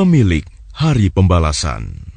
pemilik hari pembalasan.